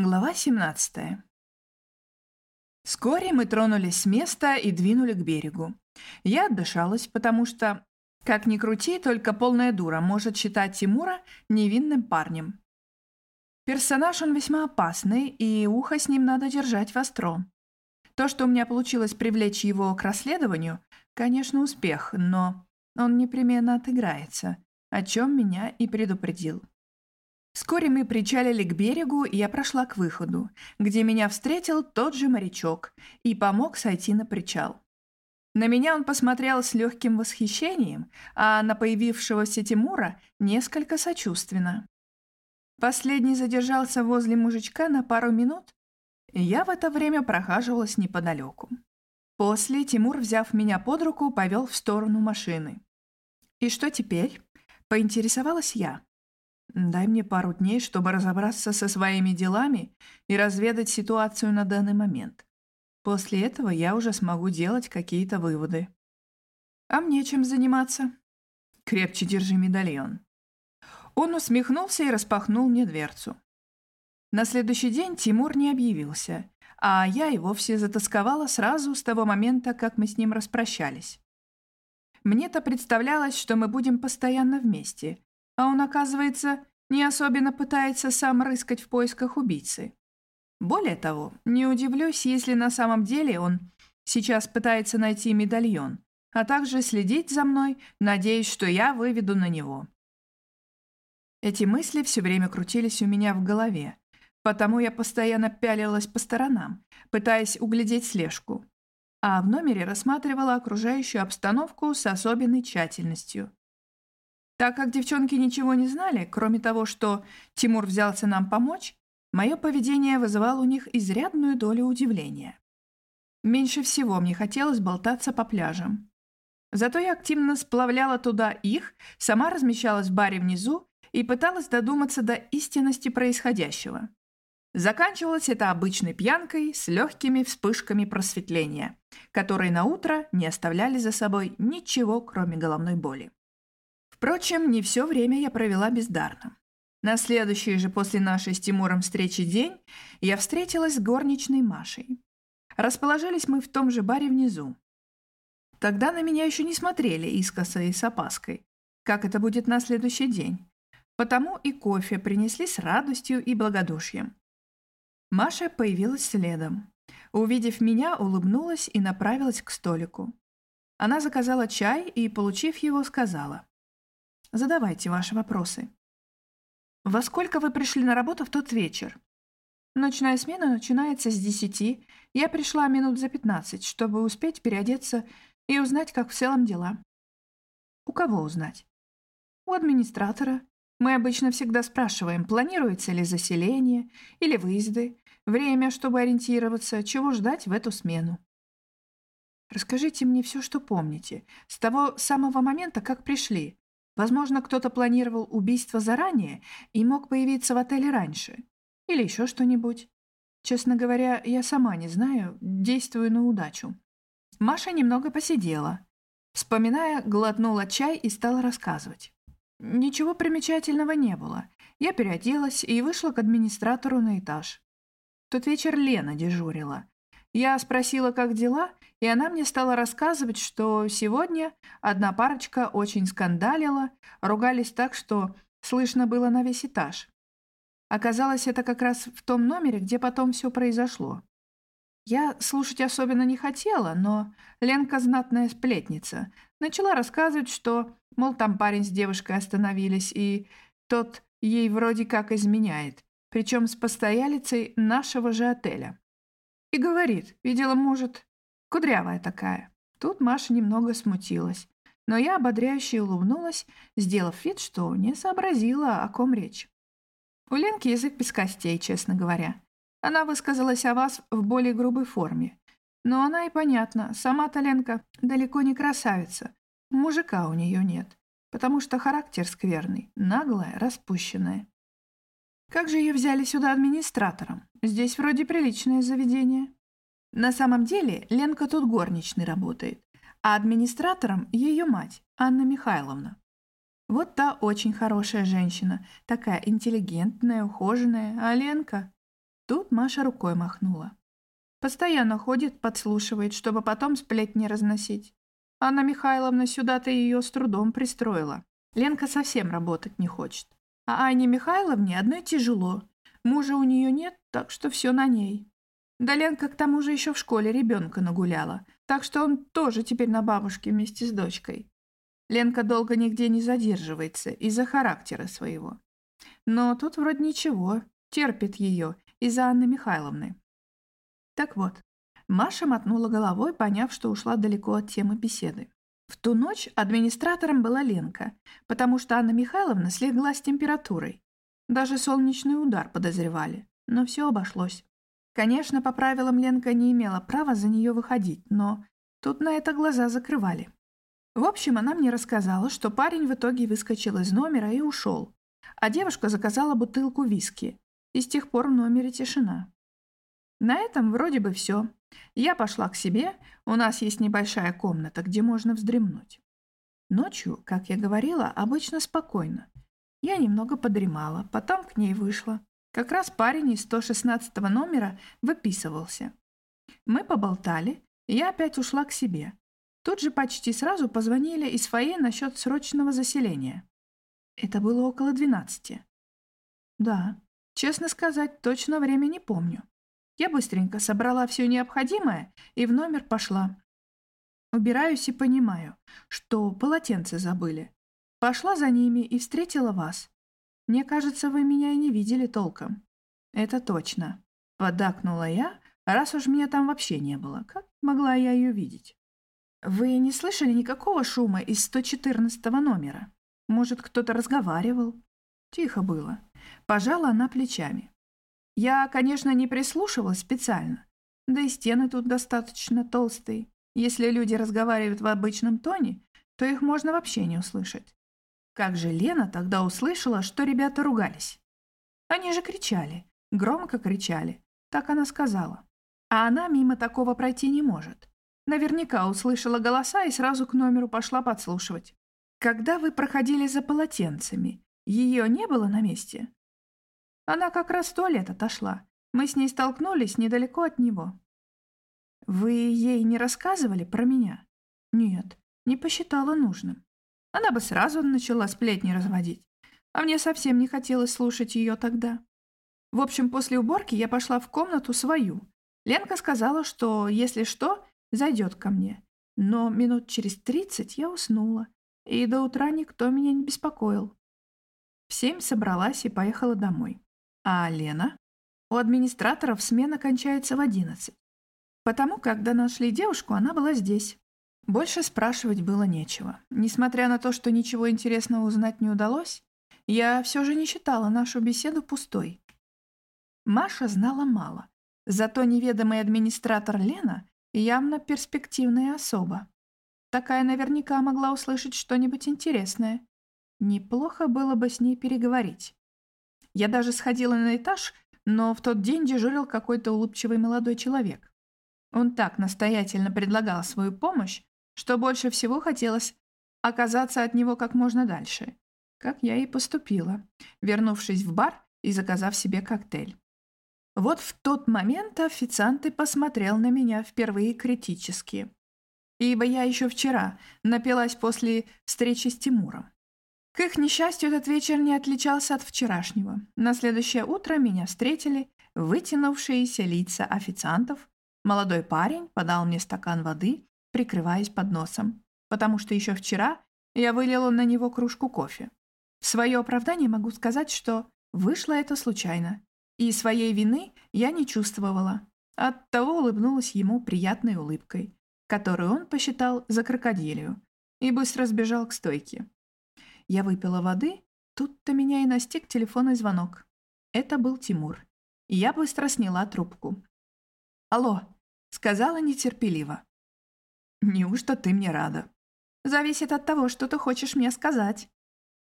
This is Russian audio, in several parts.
Глава 17. Вскоре мы тронулись с места и двинули к берегу. Я отдышалась, потому что, как ни крути, только полная дура может считать Тимура невинным парнем. Персонаж он весьма опасный, и ухо с ним надо держать востро. То, что у меня получилось привлечь его к расследованию, конечно, успех, но он непременно отыграется, о чем меня и предупредил. Вскоре мы причалили к берегу, и я прошла к выходу, где меня встретил тот же морячок и помог сойти на причал. На меня он посмотрел с легким восхищением, а на появившегося Тимура несколько сочувственно. Последний задержался возле мужичка на пару минут, и я в это время прохаживалась неподалеку. После Тимур, взяв меня под руку, повел в сторону машины. «И что теперь?» — поинтересовалась я. Дай мне пару дней, чтобы разобраться со своими делами и разведать ситуацию на данный момент. После этого я уже смогу делать какие-то выводы. А мне чем заниматься? Крепче держи медальон. Он усмехнулся и распахнул мне дверцу. На следующий день Тимур не объявился, а я и вовсе затасковала сразу с того момента, как мы с ним распрощались. Мне-то представлялось, что мы будем постоянно вместе, а он, оказывается, не особенно пытается сам рыскать в поисках убийцы. Более того, не удивлюсь, если на самом деле он сейчас пытается найти медальон, а также следить за мной, надеясь, что я выведу на него. Эти мысли все время крутились у меня в голове, потому я постоянно пялилась по сторонам, пытаясь углядеть слежку, а в номере рассматривала окружающую обстановку с особенной тщательностью. Так как девчонки ничего не знали, кроме того, что Тимур взялся нам помочь, мое поведение вызывало у них изрядную долю удивления. Меньше всего мне хотелось болтаться по пляжам. Зато я активно сплавляла туда их, сама размещалась в баре внизу и пыталась додуматься до истинности происходящего. Заканчивалось это обычной пьянкой с легкими вспышками просветления, которые на утро не оставляли за собой ничего, кроме головной боли. Впрочем, не все время я провела бездарно. На следующий же после нашей с Тимуром встречи день я встретилась с горничной Машей. Расположились мы в том же баре внизу. Тогда на меня еще не смотрели искоса и с опаской, как это будет на следующий день. Потому и кофе принесли с радостью и благодушием. Маша появилась следом. Увидев меня, улыбнулась и направилась к столику. Она заказала чай и, получив его, сказала. Задавайте ваши вопросы. Во сколько вы пришли на работу в тот вечер? Ночная смена начинается с десяти. Я пришла минут за пятнадцать, чтобы успеть переодеться и узнать, как в целом дела. У кого узнать? У администратора. Мы обычно всегда спрашиваем, планируется ли заселение или выезды, время, чтобы ориентироваться, чего ждать в эту смену. Расскажите мне все, что помните, с того самого момента, как пришли. Возможно, кто-то планировал убийство заранее и мог появиться в отеле раньше. Или еще что-нибудь. Честно говоря, я сама не знаю, действую на удачу. Маша немного посидела. Вспоминая, глотнула чай и стала рассказывать. Ничего примечательного не было. Я переоделась и вышла к администратору на этаж. В тот вечер Лена дежурила. Я спросила, как дела, и она мне стала рассказывать, что сегодня одна парочка очень скандалила, ругались так, что слышно было на весь этаж. Оказалось, это как раз в том номере, где потом все произошло. Я слушать особенно не хотела, но Ленка знатная сплетница. Начала рассказывать, что, мол, там парень с девушкой остановились, и тот ей вроде как изменяет, причем с постоялицей нашего же отеля. И говорит, видела, может, кудрявая такая. Тут Маша немного смутилась, но я ободряюще улыбнулась, сделав вид, что не сообразила, о ком речь. У Ленки язык без костей, честно говоря. Она высказалась о вас в более грубой форме. Но она и понятно, сама-то Ленка далеко не красавица. Мужика у нее нет, потому что характер скверный, наглая, распущенная. Как же ее взяли сюда администратором? Здесь вроде приличное заведение. На самом деле Ленка тут горничной работает, а администратором ее мать, Анна Михайловна. Вот та очень хорошая женщина, такая интеллигентная, ухоженная, а Ленка... Тут Маша рукой махнула. Постоянно ходит, подслушивает, чтобы потом сплетни разносить. Анна Михайловна сюда-то ее с трудом пристроила. Ленка совсем работать не хочет. А Анне Михайловне одной тяжело. Мужа у нее нет, так что все на ней. Да Ленка к тому же еще в школе ребенка нагуляла, так что он тоже теперь на бабушке вместе с дочкой. Ленка долго нигде не задерживается из-за характера своего. Но тут вроде ничего, терпит ее из-за Анны Михайловны. Так вот, Маша мотнула головой, поняв, что ушла далеко от темы беседы. В ту ночь администратором была Ленка, потому что Анна Михайловна слегла с температурой. Даже солнечный удар подозревали, но все обошлось. Конечно, по правилам Ленка не имела права за нее выходить, но тут на это глаза закрывали. В общем, она мне рассказала, что парень в итоге выскочил из номера и ушел, а девушка заказала бутылку виски, и с тех пор в номере тишина. На этом вроде бы все. Я пошла к себе, у нас есть небольшая комната, где можно вздремнуть. Ночью, как я говорила, обычно спокойно. Я немного подремала, потом к ней вышла. Как раз парень из 116 номера выписывался. Мы поболтали, я опять ушла к себе. Тут же почти сразу позвонили из фойе насчет срочного заселения. Это было около двенадцати. Да, честно сказать, точно время не помню. Я быстренько собрала все необходимое и в номер пошла. Убираюсь и понимаю, что полотенце забыли. Пошла за ними и встретила вас. Мне кажется, вы меня и не видели толком. Это точно. Подакнула я, раз уж меня там вообще не было. Как могла я ее видеть? Вы не слышали никакого шума из 114 номера? Может, кто-то разговаривал? Тихо было. Пожала она плечами. Я, конечно, не прислушивалась специально. Да и стены тут достаточно толстые. Если люди разговаривают в обычном тоне, то их можно вообще не услышать. Как же Лена тогда услышала, что ребята ругались? Они же кричали, громко кричали, так она сказала. А она мимо такого пройти не может. Наверняка услышала голоса и сразу к номеру пошла подслушивать. Когда вы проходили за полотенцами, ее не было на месте? Она как раз в туалет отошла. Мы с ней столкнулись недалеко от него. Вы ей не рассказывали про меня? Нет, не посчитала нужным. Она бы сразу начала сплетни разводить. А мне совсем не хотелось слушать ее тогда. В общем, после уборки я пошла в комнату свою. Ленка сказала, что, если что, зайдет ко мне. Но минут через тридцать я уснула, и до утра никто меня не беспокоил. В семь собралась и поехала домой. А Лена? У администраторов смена кончается в одиннадцать. Потому, когда нашли девушку, она была здесь. Больше спрашивать было нечего. Несмотря на то, что ничего интересного узнать не удалось, я все же не считала нашу беседу пустой. Маша знала мало, зато неведомый администратор Лена явно перспективная особа. Такая наверняка могла услышать что-нибудь интересное. Неплохо было бы с ней переговорить. Я даже сходила на этаж, но в тот день дежурил какой-то улыбчивый молодой человек. Он так настоятельно предлагал свою помощь, что больше всего хотелось оказаться от него как можно дальше. Как я и поступила, вернувшись в бар и заказав себе коктейль. Вот в тот момент официант и посмотрел на меня впервые критически. Ибо я еще вчера напилась после встречи с Тимуром. К их несчастью, этот вечер не отличался от вчерашнего. На следующее утро меня встретили вытянувшиеся лица официантов. Молодой парень подал мне стакан воды прикрываясь под носом, потому что еще вчера я вылила на него кружку кофе. В свое оправдание могу сказать, что вышло это случайно, и своей вины я не чувствовала. Оттого улыбнулась ему приятной улыбкой, которую он посчитал за крокодилию, и быстро сбежал к стойке. Я выпила воды, тут-то меня и настиг телефонный звонок. Это был Тимур, я быстро сняла трубку. «Алло», — сказала нетерпеливо. Неужто ты мне рада? Зависит от того, что ты хочешь мне сказать.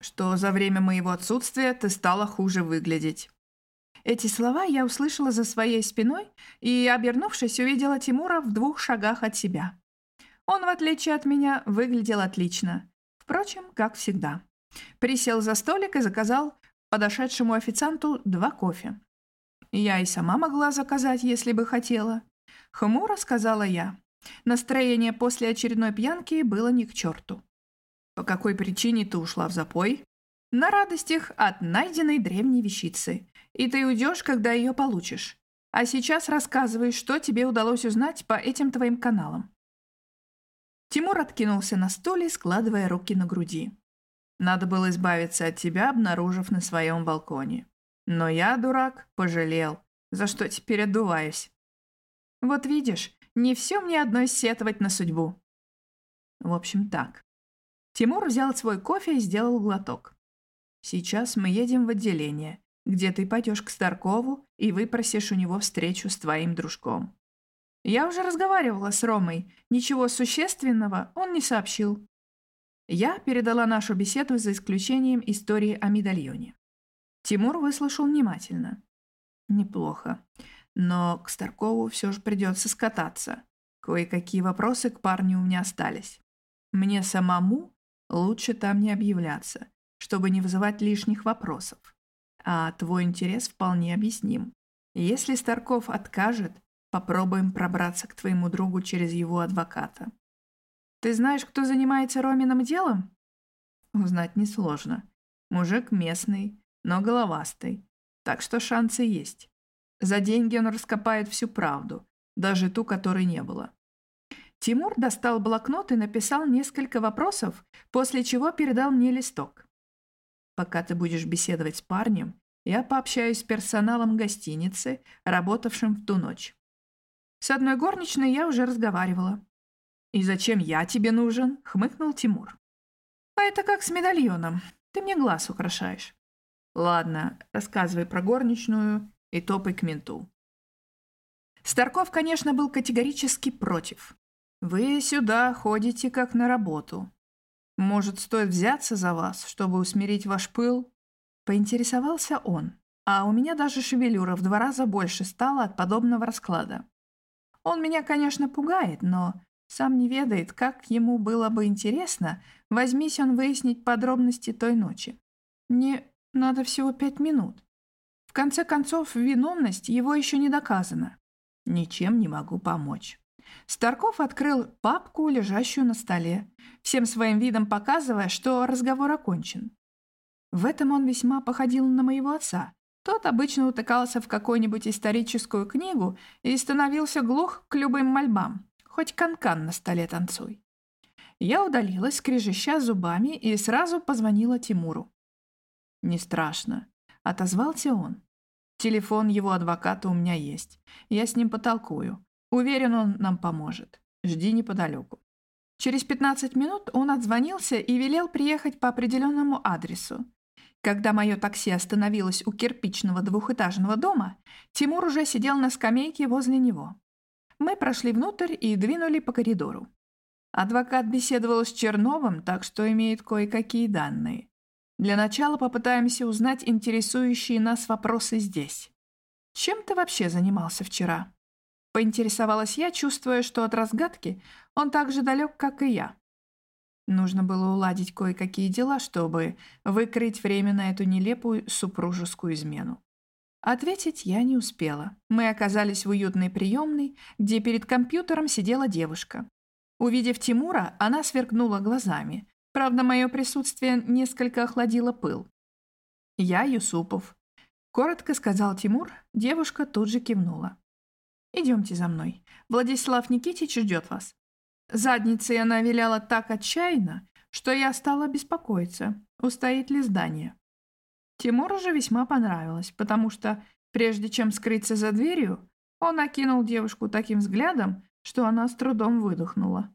Что за время моего отсутствия ты стала хуже выглядеть. Эти слова я услышала за своей спиной и, обернувшись, увидела Тимура в двух шагах от себя. Он, в отличие от меня, выглядел отлично. Впрочем, как всегда. Присел за столик и заказал подошедшему официанту два кофе. Я и сама могла заказать, если бы хотела. Хмуро сказала я. Настроение после очередной пьянки было ни к черту. По какой причине ты ушла в запой? На радостях от найденной древней вещицы. И ты уйдешь, когда ее получишь. А сейчас рассказывай, что тебе удалось узнать по этим твоим каналам. Тимур откинулся на стуле, складывая руки на груди. Надо было избавиться от тебя, обнаружив на своем балконе. Но я, дурак, пожалел, за что теперь отдуваюсь. Вот видишь, не все мне одной сетовать на судьбу. В общем, так. Тимур взял свой кофе и сделал глоток. Сейчас мы едем в отделение, где ты пойдешь к Старкову и выпросишь у него встречу с твоим дружком. Я уже разговаривала с Ромой, ничего существенного он не сообщил. Я передала нашу беседу за исключением истории о медальоне. Тимур выслушал внимательно. Неплохо. Но к Старкову все же придется скататься. Кое-какие вопросы к парню у меня остались. Мне самому лучше там не объявляться, чтобы не вызывать лишних вопросов. А твой интерес вполне объясним. Если Старков откажет, попробуем пробраться к твоему другу через его адвоката. Ты знаешь, кто занимается Роминым делом? Узнать несложно. Мужик местный, но головастый. Так что шансы есть. За деньги он раскопает всю правду, даже ту, которой не было. Тимур достал блокнот и написал несколько вопросов, после чего передал мне листок. Пока ты будешь беседовать с парнем, я пообщаюсь с персоналом гостиницы, работавшим в ту ночь. С одной горничной я уже разговаривала. «И зачем я тебе нужен?» — хмыкнул Тимур. «А это как с медальоном. Ты мне глаз украшаешь». «Ладно, рассказывай про горничную и топай к менту». Старков, конечно, был категорически против. «Вы сюда ходите как на работу. Может, стоит взяться за вас, чтобы усмирить ваш пыл?» Поинтересовался он, а у меня даже шевелюра в два раза больше стала от подобного расклада. Он меня, конечно, пугает, но сам не ведает, как ему было бы интересно, возьмись он выяснить подробности той ночи. Мне надо всего пять минут. В конце концов, виновность его еще не доказана. Ничем не могу помочь. Старков открыл папку, лежащую на столе, всем своим видом показывая, что разговор окончен. В этом он весьма походил на моего отца. Тот обычно утыкался в какую-нибудь историческую книгу и становился глух к любым мольбам. Хоть канкан -кан на столе танцуй. Я удалилась, скрежеща зубами, и сразу позвонила Тимуру. «Не страшно», — отозвался он. «Телефон его адвоката у меня есть. Я с ним потолкую. Уверен, он нам поможет. Жди неподалеку». Через 15 минут он отзвонился и велел приехать по определенному адресу. Когда мое такси остановилось у кирпичного двухэтажного дома, Тимур уже сидел на скамейке возле него. Мы прошли внутрь и двинули по коридору. Адвокат беседовал с Черновым, так что имеет кое-какие данные. Для начала попытаемся узнать интересующие нас вопросы здесь. Чем ты вообще занимался вчера? Поинтересовалась я, чувствуя, что от разгадки он так же далек, как и я. Нужно было уладить кое-какие дела, чтобы выкрыть время на эту нелепую супружескую измену. Ответить я не успела. Мы оказались в уютной приемной, где перед компьютером сидела девушка. Увидев Тимура, она сверкнула глазами. Правда, мое присутствие несколько охладило пыл. «Я Юсупов», — коротко сказал Тимур, девушка тут же кивнула. «Идемте за мной. Владислав Никитич ждет вас». Задницей она виляла так отчаянно, что я стала беспокоиться, устоит ли здание. Тимуру же весьма понравилось, потому что, прежде чем скрыться за дверью, он окинул девушку таким взглядом, что она с трудом выдохнула.